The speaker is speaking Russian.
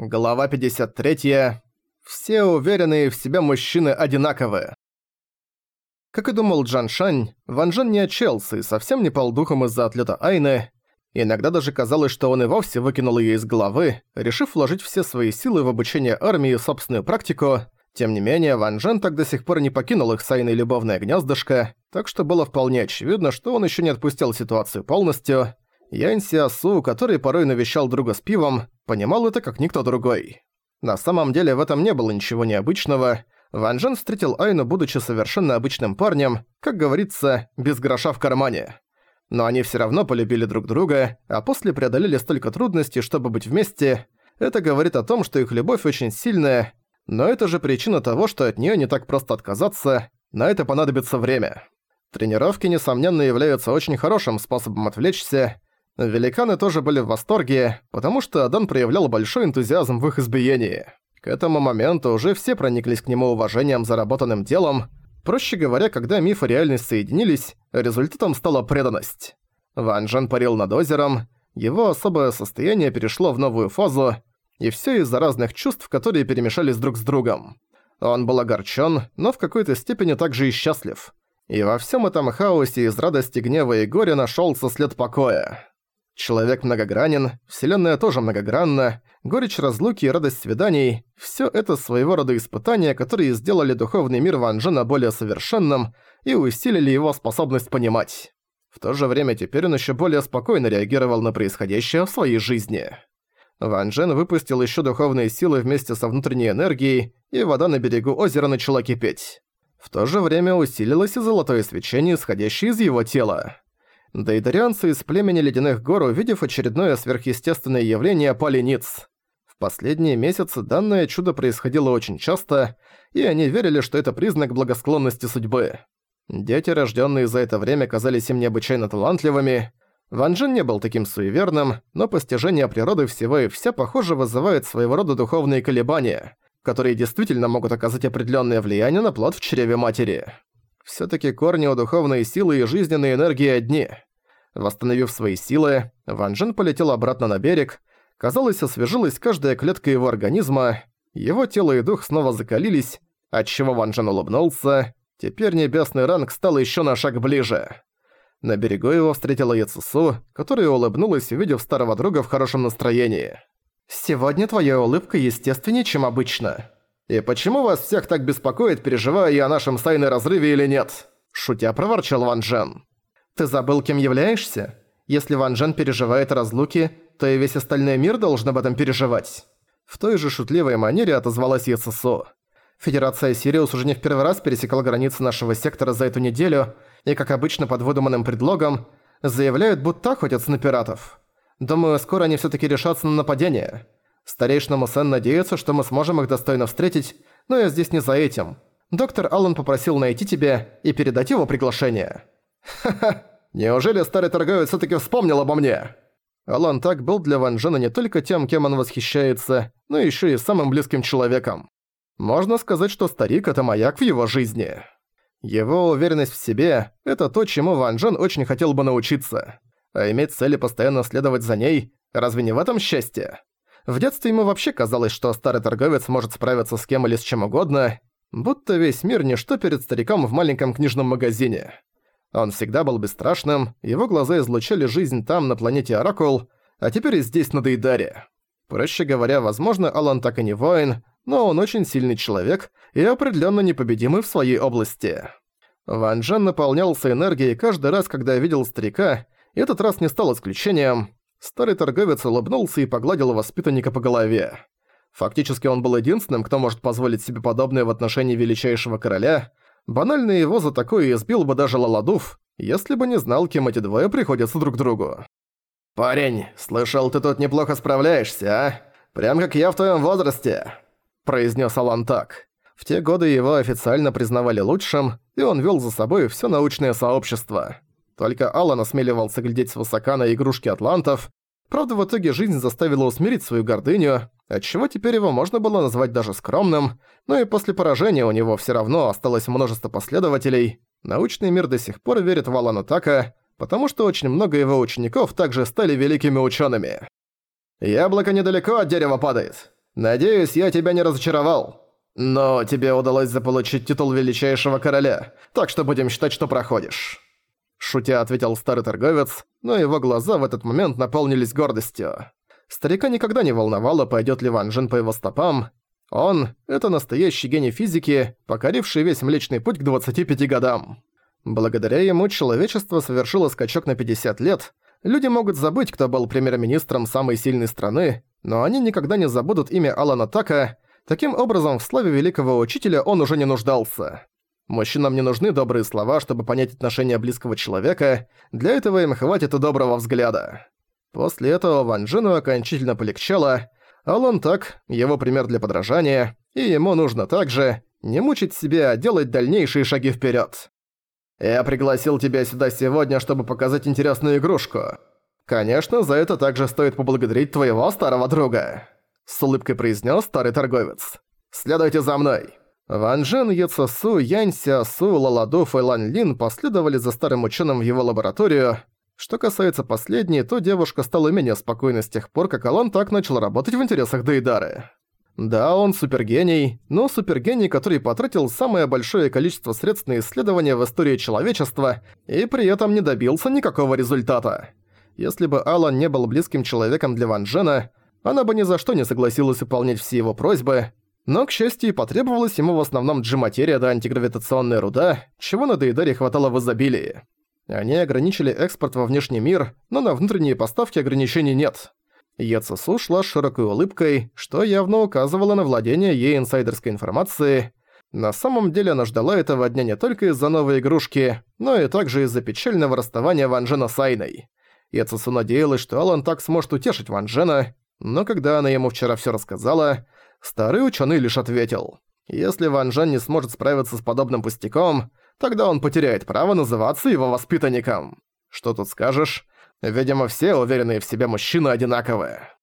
Глава 53. Все уверенные в себе мужчины одинаковые. Как и думал Джан Шань, Ван Джен не отчелся и совсем не пал духом из-за отлета Айны. Иногда даже казалось, что он и вовсе выкинул ее из головы, решив вложить все свои силы в обучение армии и собственную практику. Тем не менее, Ван Джен так до сих пор не покинул их с Айной любовное гнездышко, так что было вполне очевидно, что он еще не отпустил ситуацию полностью. Янь Сиасу, который порой навещал друга с пивом, понимал это как никто другой. На самом деле в этом не было ничего необычного. Ван Джен встретил Айну, будучи совершенно обычным парнем, как говорится, без гроша в кармане. Но они все равно полюбили друг друга, а после преодолели столько трудностей, чтобы быть вместе. Это говорит о том, что их любовь очень сильная, но это же причина того, что от нее не так просто отказаться, на это понадобится время. Тренировки, несомненно, являются очень хорошим способом отвлечься, Великаны тоже были в восторге, потому что Адан проявлял большой энтузиазм в их избиении. К этому моменту уже все прониклись к нему уважением заработанным делом. Проще говоря, когда миф и реальность соединились, результатом стала преданность. Ван Джен парил над озером, его особое состояние перешло в новую фазу, и все из-за разных чувств, которые перемешались друг с другом. Он был огорчен, но в какой-то степени также и счастлив. И во всем этом хаосе из радости, гнева и горя нашелся след покоя. Человек многогранен, вселенная тоже многогранна, горечь разлуки и радость свиданий – все это своего рода испытания, которые сделали духовный мир Ван Джена более совершенным и усилили его способность понимать. В то же время теперь он еще более спокойно реагировал на происходящее в своей жизни. Ван Джен выпустил еще духовные силы вместе со внутренней энергией, и вода на берегу озера начала кипеть. В то же время усилилось и золотое свечение, исходящее из его тела. Дейдарианцы из племени Ледяных Гор, увидев очередное сверхъестественное явление, пали ниц. В последние месяцы данное чудо происходило очень часто, и они верили, что это признак благосклонности судьбы. Дети, рожденные за это время, казались им необычайно талантливыми. Ван Джин не был таким суеверным, но постижение природы всего и вся, похоже, вызывает своего рода духовные колебания, которые действительно могут оказать определенное влияние на плод в чреве матери. Всё-таки корни у духовной силы и жизненной энергии одни. Восстановив свои силы, Ван Джен полетел обратно на берег. Казалось, освежилась каждая клетка его организма. Его тело и дух снова закалились, отчего Ван Джен улыбнулся. Теперь небесный ранг стал ещё на шаг ближе. На берегу его встретила Яцесу, которая улыбнулась, увидев старого друга в хорошем настроении. «Сегодня твоя улыбка естественнее, чем обычно», «И почему вас всех так беспокоит, переживаю я о нашем с разрыве или нет?» Шутя проворчал Ван Джен. «Ты забыл, кем являешься? Если Ван Джен переживает о разлуке, то и весь остальной мир должен об этом переживать». В той же шутливой манере отозвалась Яцесо. Федерация Сириус уже не в первый раз пересекла границы нашего сектора за эту неделю, и, как обычно, под выдуманным предлогом, заявляют, будто охотятся на пиратов. Думаю, скоро они всё-таки решатся на нападение. Старейшина Мусен надеется, что мы сможем их достойно встретить, но я здесь не за этим. Доктор Аллен попросил найти тебя и передать его приглашение. Ха-ха, неужели старый торговец всё-таки вспомнил обо мне? Алан так был для Ван Джена не только тем, кем он восхищается, но ещё и самым близким человеком. Можно сказать, что старик – это маяк в его жизни. Его уверенность в себе – это то, чему Ван Джен очень хотел бы научиться. А иметь цель и постоянно следовать за ней – разве не в этом счастье? В детстве ему вообще казалось, что старый торговец может справиться с кем или с чем угодно, будто весь мир ничто перед стариком в маленьком книжном магазине. Он всегда был бесстрашным, его глаза излучали жизнь там, на планете Оракул, а теперь и здесь, на Дейдаре. Проще говоря, возможно, Алан так и не воин, но он очень сильный человек и определенно непобедимый в своей области. Ван Джен наполнялся энергией каждый раз, когда видел старика, и этот раз не стал исключением. Старый торговец улыбнулся и погладил воспитанника по голове. Фактически он был единственным, кто может позволить себе подобное в отношении величайшего короля. Банально его за такое избил бы даже Лаладуф, если бы не знал, кем эти двое приходятся друг другу. «Парень, слышал, ты тут неплохо справляешься, а? Прям как я в твоем возрасте», – произнес Алан так. В те годы его официально признавали лучшим, и он вел за собой все научное сообщество. Только Алан осмеливался глядеть свысока на игрушки атлантов. Правда, в итоге жизнь заставила усмирить свою гордыню, отчего теперь его можно было назвать даже скромным, но и после поражения у него все равно осталось множество последователей. Научный мир до сих пор верит в Алана Така, потому что очень много его учеников также стали великими учеными. «Яблоко недалеко от дерева падает. Надеюсь, я тебя не разочаровал. Но тебе удалось заполучить титул величайшего короля, так что будем считать, что проходишь». Шутя ответил старый торговец, но его глаза в этот момент наполнились гордостью. Старика никогда не волновало, пойдет ли Ван Джен по его стопам. Он — это настоящий гений физики, покоривший весь Млечный Путь к 25 годам. Благодаря ему человечество совершило скачок на 50 лет. Люди могут забыть, кто был премьер-министром самой сильной страны, но они никогда не забудут имя Алана Така, Таким образом, в славе великого учителя он уже не нуждался. Мужчинам не нужны добрые слова, чтобы понять отношение близкого человека, для этого им хватит и доброго взгляда. После этого Ван Джину окончательно полегчало, Алан так, его пример для подражания, и ему нужно также не мучить себя, а делать дальнейшие шаги вперед. «Я пригласил тебя сюда сегодня, чтобы показать интересную игрушку. Конечно, за это также стоит поблагодарить твоего старого друга» с улыбкой произнес старый торговец. «Следуйте за мной!» Ван Джен, Яцесу, Янь Сиасу, Лаладуф и Лан Лин последовали за старым ученым в его лабораторию. Что касается последней, то девушка стала менее спокойной с тех пор, как Алан так начал работать в интересах Дейдары. Да, он супергений, но супергений, который потратил самое большое количество средств на исследования в истории человечества и при этом не добился никакого результата. Если бы Алан не был близким человеком для Ван Джена, она бы ни за что не согласилась выполнять все его просьбы, но, к счастью, потребовалось ему в основном джиматерия да антигравитационная руда, чего на Дейдаре хватало в изобилии. Они ограничили экспорт во внешний мир, но на внутренние поставки ограничений нет. Яцесу шла с широкой улыбкой, что явно указывало на владение ей инсайдерской информацией. На самом деле она ждала этого дня не только из-за новой игрушки, но и также из-за печального расставания Ван Джена с Айной. Яцесу надеялась, что Алан так сможет утешить Ван Джена, но когда она ему вчера всё рассказала, старый учёный лишь ответил. Если Ван Жен не сможет справиться с подобным пустяком, тогда он потеряет право называться его воспитанником. Что тут скажешь? Видимо, все уверенные в себе мужчины одинаковые.